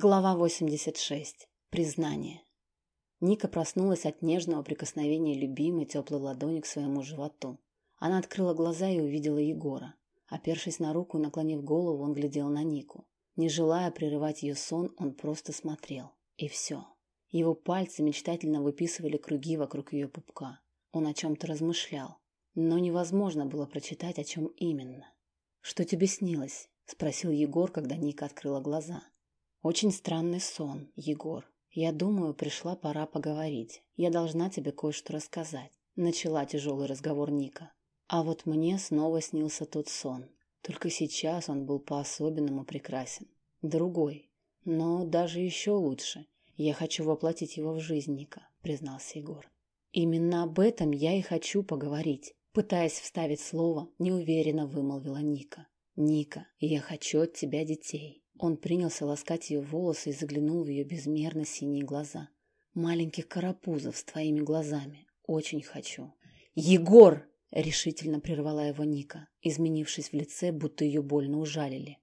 Глава 86. Признание. Ника проснулась от нежного прикосновения любимой теплой ладони к своему животу. Она открыла глаза и увидела Егора. Опершись на руку и наклонив голову, он глядел на Нику. Не желая прерывать ее сон, он просто смотрел. И все. Его пальцы мечтательно выписывали круги вокруг ее пупка. Он о чем-то размышлял. Но невозможно было прочитать, о чем именно. «Что тебе снилось?» – спросил Егор, когда Ника открыла глаза. Очень странный сон, Егор. Я думаю, пришла пора поговорить. Я должна тебе кое-что рассказать. Начала тяжелый разговор Ника. А вот мне снова снился тот сон. Только сейчас он был по-особенному прекрасен. Другой. Но даже еще лучше. Я хочу воплотить его в жизнь, Ника, признался Егор. Именно об этом я и хочу поговорить. Пытаясь вставить слово, неуверенно вымолвила Ника. Ника, я хочу от тебя детей. Он принялся ласкать ее волосы и заглянул в ее безмерно синие глаза. «Маленьких карапузов с твоими глазами. Очень хочу». «Егор!» — решительно прервала его Ника, изменившись в лице, будто ее больно ужалили.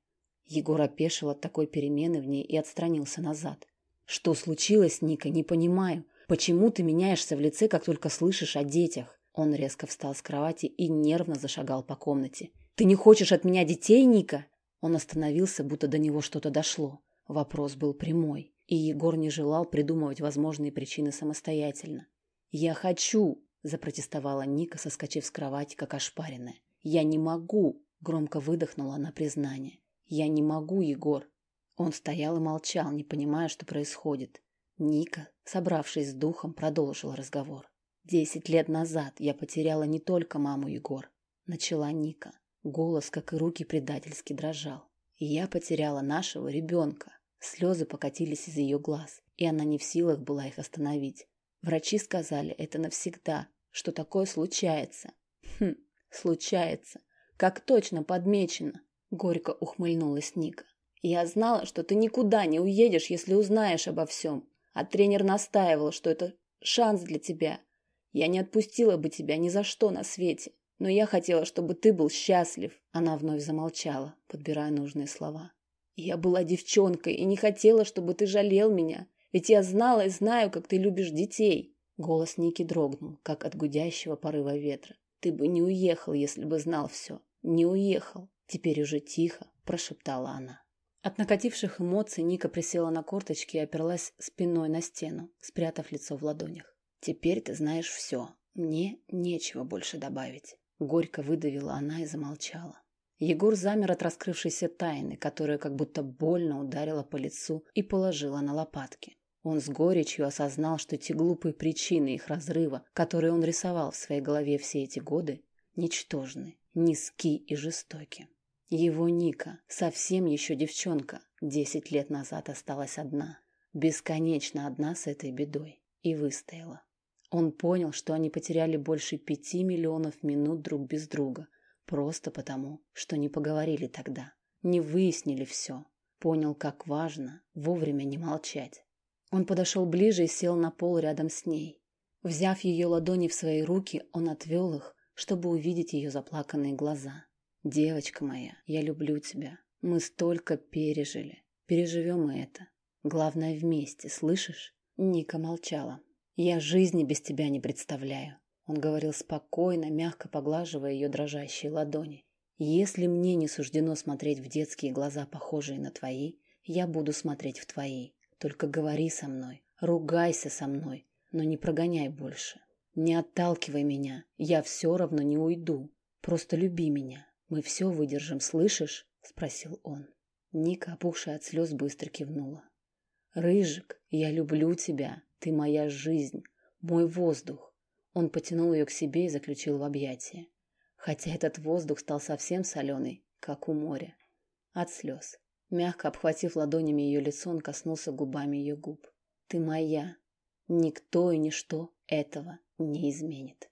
Егор опешил от такой перемены в ней и отстранился назад. «Что случилось, Ника? Не понимаю. Почему ты меняешься в лице, как только слышишь о детях?» Он резко встал с кровати и нервно зашагал по комнате. «Ты не хочешь от меня детей, Ника?» Он остановился, будто до него что-то дошло. Вопрос был прямой, и Егор не желал придумывать возможные причины самостоятельно. «Я хочу!» – запротестовала Ника, соскочив с кровати, как ошпаренная. «Я не могу!» – громко выдохнула она признание. «Я не могу, Егор!» Он стоял и молчал, не понимая, что происходит. Ника, собравшись с духом, продолжила разговор. «Десять лет назад я потеряла не только маму Егор», – начала Ника. Голос, как и руки, предательски дрожал. Я потеряла нашего ребенка. Слезы покатились из ее глаз, и она не в силах была их остановить. Врачи сказали, это навсегда, что такое случается. Хм, случается. Как точно подмечено. Горько ухмыльнулась Ника. Я знала, что ты никуда не уедешь, если узнаешь обо всем. А тренер настаивал, что это шанс для тебя. Я не отпустила бы тебя ни за что на свете. Но я хотела, чтобы ты был счастлив. Она вновь замолчала, подбирая нужные слова. Я была девчонкой и не хотела, чтобы ты жалел меня. Ведь я знала и знаю, как ты любишь детей. Голос Ники дрогнул, как от гудящего порыва ветра. Ты бы не уехал, если бы знал все. Не уехал. Теперь уже тихо, прошептала она. От накативших эмоций Ника присела на корточки и оперлась спиной на стену, спрятав лицо в ладонях. Теперь ты знаешь все. Мне нечего больше добавить. Горько выдавила она и замолчала. Егор замер от раскрывшейся тайны, которая как будто больно ударила по лицу и положила на лопатки. Он с горечью осознал, что те глупые причины их разрыва, которые он рисовал в своей голове все эти годы, ничтожны, низки и жестоки. Его Ника, совсем еще девчонка, десять лет назад осталась одна, бесконечно одна с этой бедой, и выстояла. Он понял, что они потеряли больше пяти миллионов минут друг без друга, просто потому, что не поговорили тогда, не выяснили все. Понял, как важно вовремя не молчать. Он подошел ближе и сел на пол рядом с ней. Взяв ее ладони в свои руки, он отвел их, чтобы увидеть ее заплаканные глаза. «Девочка моя, я люблю тебя. Мы столько пережили. Переживем и это. Главное вместе, слышишь?» Ника молчала. «Я жизни без тебя не представляю», — он говорил спокойно, мягко поглаживая ее дрожащие ладони. «Если мне не суждено смотреть в детские глаза, похожие на твои, я буду смотреть в твои. Только говори со мной, ругайся со мной, но не прогоняй больше. Не отталкивай меня, я все равно не уйду. Просто люби меня, мы все выдержим, слышишь?» — спросил он. Ника, опухшая от слез, быстро кивнула. «Рыжик, я люблю тебя», ты моя жизнь, мой воздух. Он потянул ее к себе и заключил в объятия. Хотя этот воздух стал совсем соленый, как у моря. От слез. Мягко обхватив ладонями ее лицо, он коснулся губами ее губ. Ты моя. Никто и ничто этого не изменит.